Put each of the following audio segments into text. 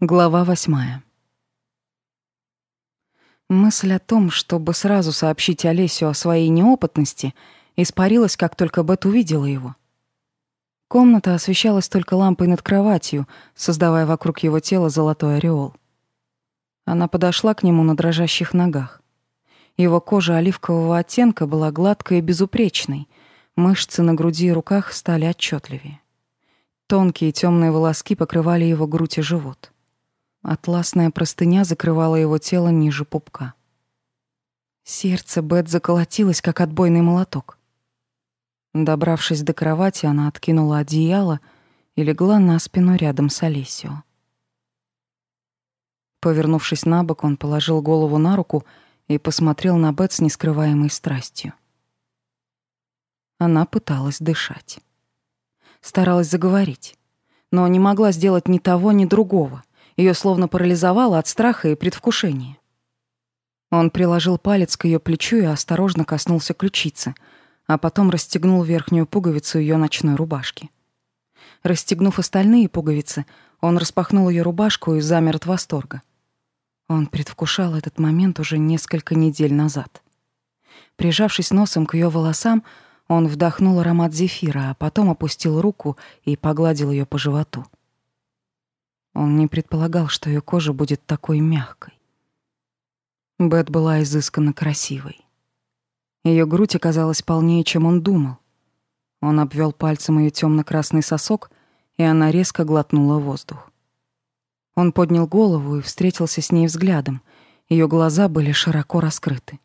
Глава восьмая. Мысль о том, чтобы сразу сообщить Олесю о своей неопытности, испарилась, как только Бет увидела его. Комната освещалась только лампой над кроватью, создавая вокруг его тела золотой ореол. Она подошла к нему на дрожащих ногах. Его кожа оливкового оттенка была гладкой и безупречной, мышцы на груди и руках стали отчетливее. Тонкие темные волоски покрывали его грудь и живот. Атласная простыня закрывала его тело ниже пупка. Сердце Бет заколотилось, как отбойный молоток. Добравшись до кровати, она откинула одеяло и легла на спину рядом с Олесио. Повернувшись на бок, он положил голову на руку и посмотрел на Бет с нескрываемой страстью. Она пыталась дышать. Старалась заговорить, но не могла сделать ни того, ни другого — ее словно парализовало от страха и предвкушения. Он приложил палец к ее плечу и осторожно коснулся ключицы, а потом расстегнул верхнюю пуговицу ее ночной рубашки. Расстегнув остальные пуговицы, он распахнул ее рубашку и замер от восторга. Он предвкушал этот момент уже несколько недель назад. Прижавшись носом к ее волосам, он вдохнул аромат зефира, а потом опустил руку и погладил ее по животу. Он не предполагал, что ее кожа будет такой мягкой. Бет была изысканно красивой. Ее грудь оказалась полнее, чем он думал. Он обвел пальцем ее темно-красный сосок, и она резко глотнула воздух. Он поднял голову и встретился с ней взглядом. Ее глаза были широко раскрыты.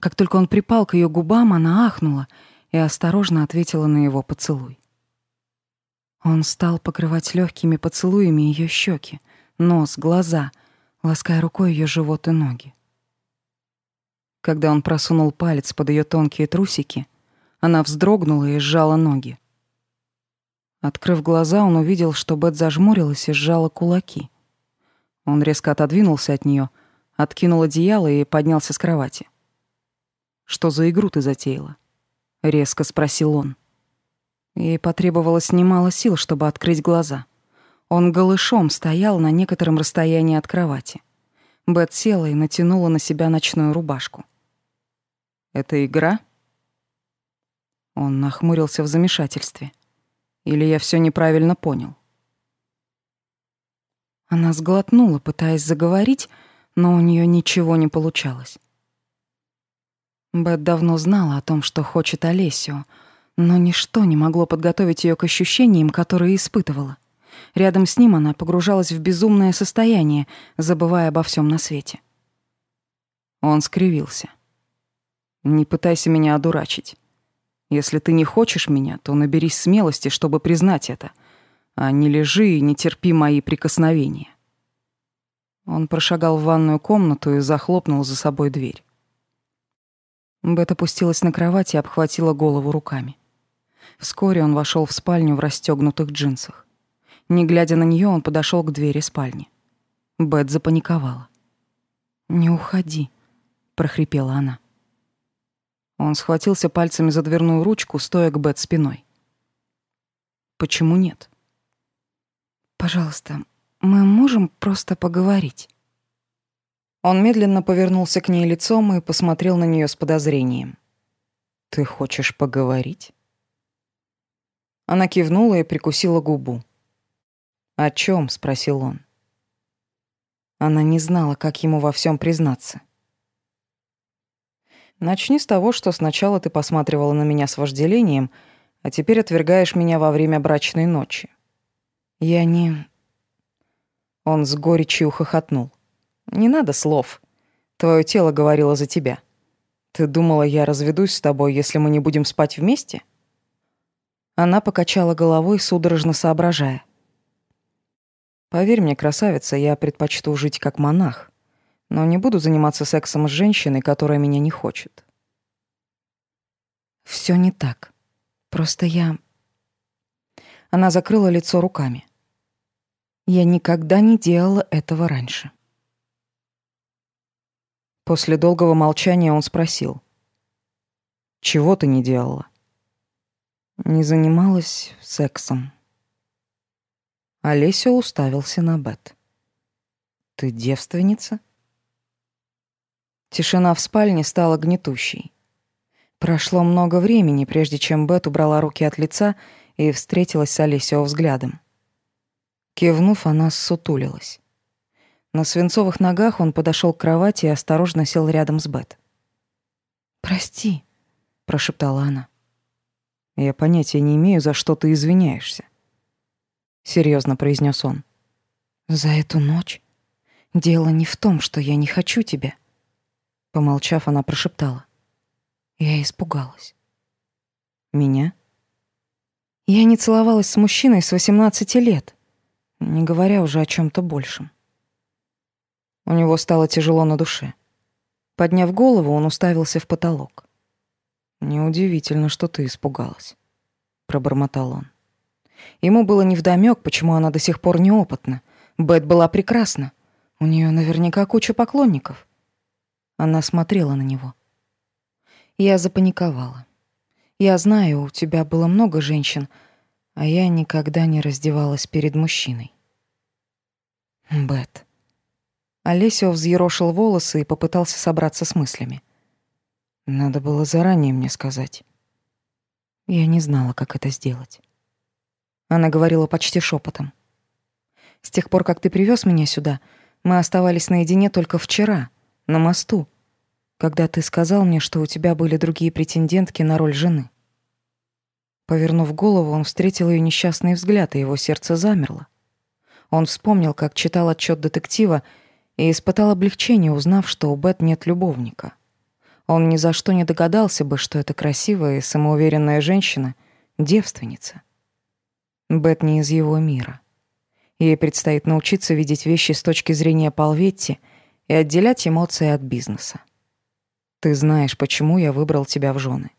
Как только он припал к ее губам, она ахнула и осторожно ответила на его поцелуй. Он стал покрывать легкими поцелуями ее щеки, нос, глаза, лаская рукой ее живот и ноги. Когда он просунул палец под ее тонкие трусики, она вздрогнула и сжала ноги. Открыв глаза, он увидел, что Бет зажмурилась и сжала кулаки. Он резко отодвинулся от нее, откинул одеяло и поднялся с кровати. «Что за игру ты затеяла?» — резко спросил он. Ей потребовалось немало сил, чтобы открыть глаза. Он голышом стоял на некотором расстоянии от кровати. Бет села и натянула на себя ночную рубашку. «Это игра?» Он нахмурился в замешательстве. «Или я все неправильно понял?» Она сглотнула, пытаясь заговорить, но у нее ничего не получалось. Бет давно знала о том, что хочет Олесио, но ничто не могло подготовить ее к ощущениям, которые испытывала. Рядом с ним она погружалась в безумное состояние, забывая обо всем на свете. Он скривился. «Не пытайся меня одурачить. Если ты не хочешь меня, то наберись смелости, чтобы признать это, а не лежи и не терпи мои прикосновения». Он прошагал в ванную комнату и захлопнул за собой дверь. Бет опустилась на кровать и обхватила голову руками. Вскоре он вошел в спальню в расстегнутых джинсах. Не глядя на нее, он подошел к двери спальни. Бет запаниковала. «Не уходи», — прохрипела она. Он схватился пальцами за дверную ручку, стоя к Бет спиной. «Почему нет?» «Пожалуйста, мы можем просто поговорить?» Он медленно повернулся к ней лицом и посмотрел на нее с подозрением. «Ты хочешь поговорить?» Она кивнула и прикусила губу. «О чем? спросил он. Она не знала, как ему во всем признаться. «Начни с того, что сначала ты посматривала на меня с вожделением, а теперь отвергаешь меня во время брачной ночи. Я не...» Он с горечью хохотнул. «Не надо слов. Твое тело говорило за тебя. Ты думала, я разведусь с тобой, если мы не будем спать вместе?» Она покачала головой, судорожно соображая. «Поверь мне, красавица, я предпочту жить как монах, но не буду заниматься сексом с женщиной, которая меня не хочет». Все не так. Просто я...» Она закрыла лицо руками. «Я никогда не делала этого раньше». После долгого молчания он спросил. «Чего ты не делала?» Не занималась сексом. Олеся уставился на Бет. Ты девственница? Тишина в спальне стала гнетущей. Прошло много времени, прежде чем Бет убрала руки от лица и встретилась с Олесио взглядом. Кивнув, она ссутулилась. На свинцовых ногах он подошел к кровати и осторожно сел рядом с Бет. «Прости», — прошептала она. «Я понятия не имею, за что ты извиняешься», — серьезно произнес он. «За эту ночь? Дело не в том, что я не хочу тебя», — помолчав, она прошептала. Я испугалась. «Меня?» Я не целовалась с мужчиной с 18 лет, не говоря уже о чем то большем. У него стало тяжело на душе. Подняв голову, он уставился в потолок. «Неудивительно, что ты испугалась», — пробормотал он. Ему было невдомёк, почему она до сих пор неопытна. Бет была прекрасна. У нее наверняка куча поклонников. Она смотрела на него. Я запаниковала. Я знаю, у тебя было много женщин, а я никогда не раздевалась перед мужчиной. Бет. Олесио взъерошил волосы и попытался собраться с мыслями. Надо было заранее мне сказать. Я не знала, как это сделать. Она говорила почти шепотом. С тех пор, как ты привез меня сюда, мы оставались наедине только вчера, на мосту, когда ты сказал мне, что у тебя были другие претендентки на роль жены. Повернув голову, он встретил ее несчастный взгляд, и его сердце замерло. Он вспомнил, как читал отчет детектива и испытал облегчение, узнав, что у Бет нет любовника. Он ни за что не догадался бы, что эта красивая и самоуверенная женщина — девственница. Бет не из его мира. Ей предстоит научиться видеть вещи с точки зрения Палветти и отделять эмоции от бизнеса. «Ты знаешь, почему я выбрал тебя в жены».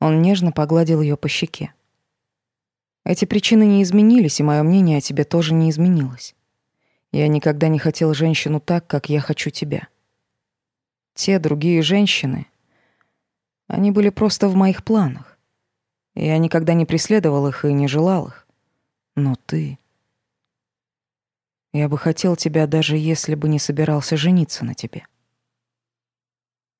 Он нежно погладил ее по щеке. «Эти причины не изменились, и мое мнение о тебе тоже не изменилось. Я никогда не хотел женщину так, как я хочу тебя. Те другие женщины, они были просто в моих планах. Я никогда не преследовал их и не желал их. Но ты... Я бы хотел тебя, даже если бы не собирался жениться на тебе».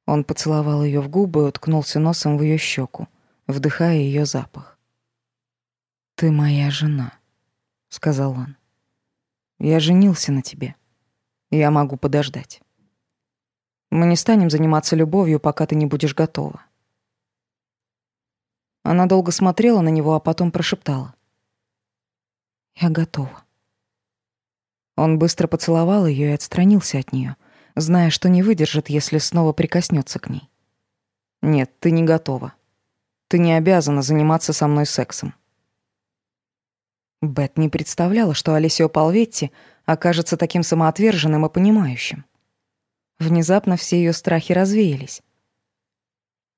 Он поцеловал ее в губы и уткнулся носом в ее щеку, вдыхая ее запах. «Ты моя жена», — сказал он. Я женился на тебе. Я могу подождать. Мы не станем заниматься любовью, пока ты не будешь готова. Она долго смотрела на него, а потом прошептала. Я готова. Он быстро поцеловал ее и отстранился от нее, зная, что не выдержит, если снова прикоснется к ней. Нет, ты не готова. Ты не обязана заниматься со мной сексом. Бет не представляла, что Алисио Палветти окажется таким самоотверженным и понимающим. Внезапно все ее страхи развеялись.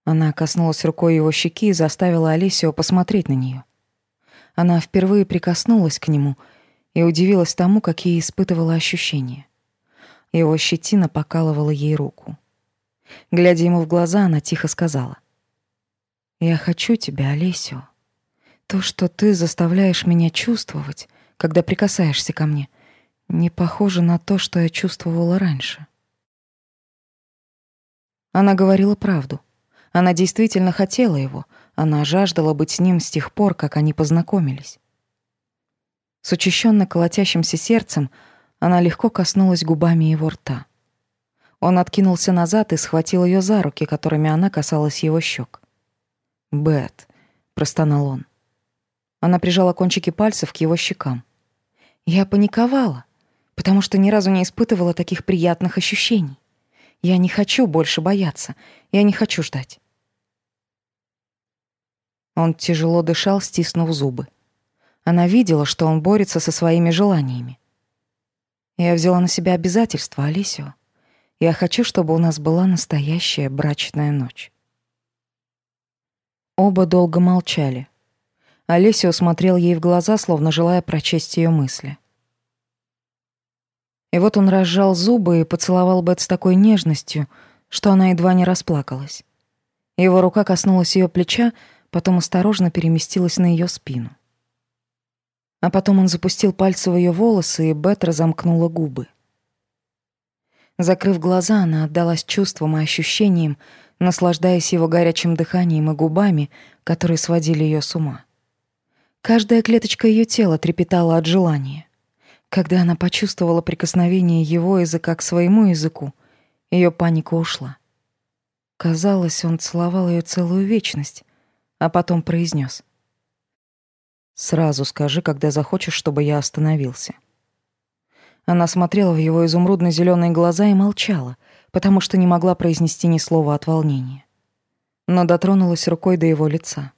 Она коснулась рукой его щеки и заставила Алисио посмотреть на нее. Она впервые прикоснулась к нему и удивилась тому, какие испытывала ощущения. Его щетина покалывала ей руку. Глядя ему в глаза, она тихо сказала: "Я хочу тебя, Алисио". То, что ты заставляешь меня чувствовать, когда прикасаешься ко мне, не похоже на то, что я чувствовала раньше. Она говорила правду. Она действительно хотела его. Она жаждала быть с ним с тех пор, как они познакомились. С учащенно колотящимся сердцем она легко коснулась губами его рта. Он откинулся назад и схватил ее за руки, которыми она касалась его щек. «Бет», — простонал он, она прижала кончики пальцев к его щекам. Я паниковала, потому что ни разу не испытывала таких приятных ощущений. Я не хочу больше бояться. Я не хочу ждать. Он тяжело дышал, стиснув зубы. Она видела, что он борется со своими желаниями. Я взяла на себя обязательства, Алисио. Я хочу, чтобы у нас была настоящая брачная ночь. Оба долго молчали. Олесио смотрел ей в глаза, словно желая прочесть ее мысли. И вот он разжал зубы и поцеловал Бет с такой нежностью, что она едва не расплакалась. Его рука коснулась ее плеча, потом осторожно переместилась на ее спину. А потом он запустил пальцы в ее волосы, и Бет разомкнула губы. Закрыв глаза, она отдалась чувствам и ощущениям, наслаждаясь его горячим дыханием и губами, которые сводили ее с ума. Каждая клеточка ее тела трепетала от желания. Когда она почувствовала прикосновение его языка к своему языку, ее паника ушла. Казалось, он целовал ее целую вечность, а потом произнес: «Сразу скажи, когда захочешь, чтобы я остановился». Она смотрела в его изумрудно зеленые глаза и молчала, потому что не могла произнести ни слова от волнения. Но дотронулась рукой до его лица.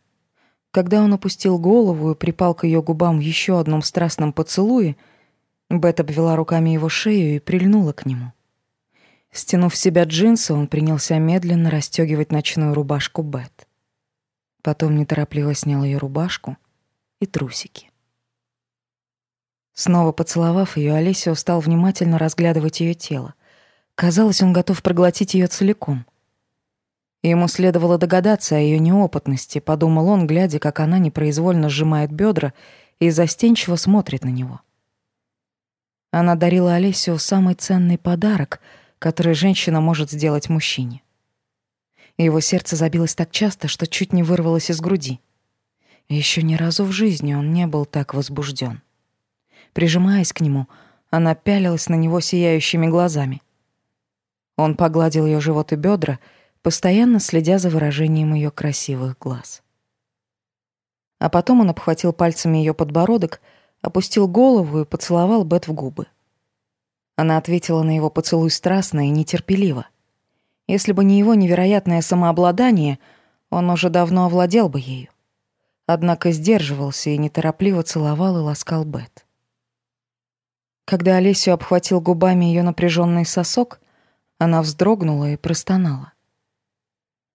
Когда он опустил голову и припал к ее губам в еще одном страстном поцелуе, Бет обвела руками его шею и прильнула к нему. Стянув в себя джинсы, он принялся медленно расстегивать ночную рубашку Бет. Потом неторопливо снял ее рубашку и трусики. Снова поцеловав ее, Олеся стал внимательно разглядывать ее тело. Казалось, он готов проглотить ее целиком. Ему следовало догадаться о ее неопытности, подумал он, глядя, как она непроизвольно сжимает бедра и застенчиво смотрит на него. Она дарила Олесю самый ценный подарок, который женщина может сделать мужчине. Его сердце забилось так часто, что чуть не вырвалось из груди. Еще ни разу в жизни он не был так возбужден. Прижимаясь к нему, она пялилась на него сияющими глазами. Он погладил ее живот и бедра, постоянно следя за выражением ее красивых глаз. А потом он обхватил пальцами ее подбородок, опустил голову и поцеловал Бет в губы. Она ответила на его поцелуй страстно и нетерпеливо. Если бы не его невероятное самообладание, он уже давно овладел бы ею. Однако сдерживался и неторопливо целовал и ласкал Бет. Когда Олесю обхватил губами ее напряженный сосок, она вздрогнула и простонала.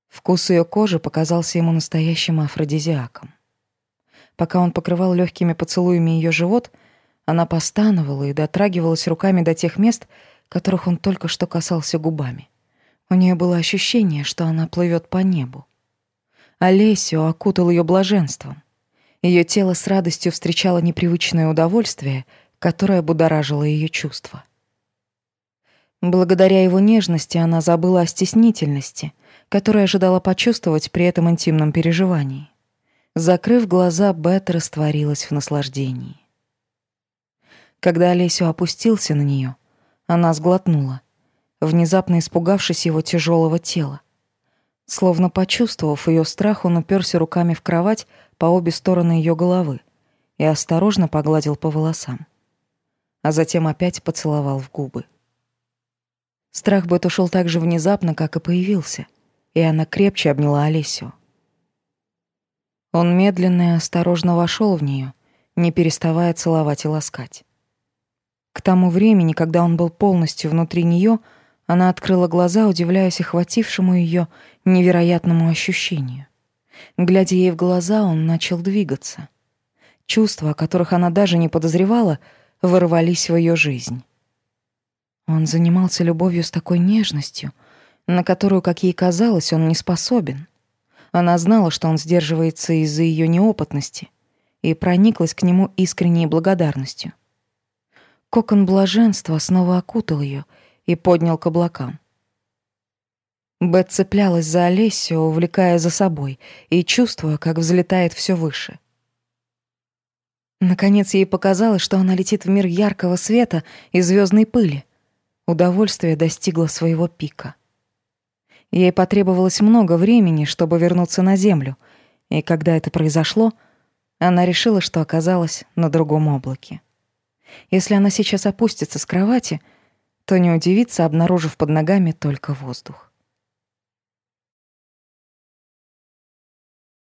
Вкус ее кожи показался ему настоящим афродизиаком. Пока он покрывал легкими поцелуями ее живот, она постановала и дотрагивалась руками до тех мест, которых он только что касался губами. У нее было ощущение, что она плывет по небу. Олесю окутал ее блаженством. Ее тело с радостью встречало непривычное удовольствие — которая будоражила ее чувства. Благодаря его нежности она забыла о стеснительности, которую ожидала почувствовать при этом интимном переживании. Закрыв глаза, Бет растворилась в наслаждении. Когда Олесю опустился на нее, она сглотнула, внезапно испугавшись его тяжелого тела. Словно почувствовав ее страх, он уперся руками в кровать по обе стороны ее головы и осторожно погладил по волосам а затем опять поцеловал в губы. Страх Бет ушел так же внезапно, как и появился, и она крепче обняла Олесю. Он медленно и осторожно вошел в нее, не переставая целовать и ласкать. К тому времени, когда он был полностью внутри нее, она открыла глаза, удивляясь охватившему ее невероятному ощущению. Глядя ей в глаза, он начал двигаться. Чувства, о которых она даже не подозревала, ворвались в ее жизнь. Он занимался любовью с такой нежностью, на которую, как ей казалось, он не способен. Она знала, что он сдерживается из-за ее неопытности, и прониклась к нему искренней благодарностью. Кокон блаженства снова окутал ее и поднял к облакам. Бет цеплялась за Олесю, увлекая за собой и чувствуя, как взлетает все выше — Наконец ей показалось, что она летит в мир яркого света и звездной пыли. Удовольствие достигло своего пика. Ей потребовалось много времени, чтобы вернуться на землю, и когда это произошло, она решила, что оказалась на другом облаке. Если она сейчас опустится с кровати, то не удивится, обнаружив под ногами только воздух.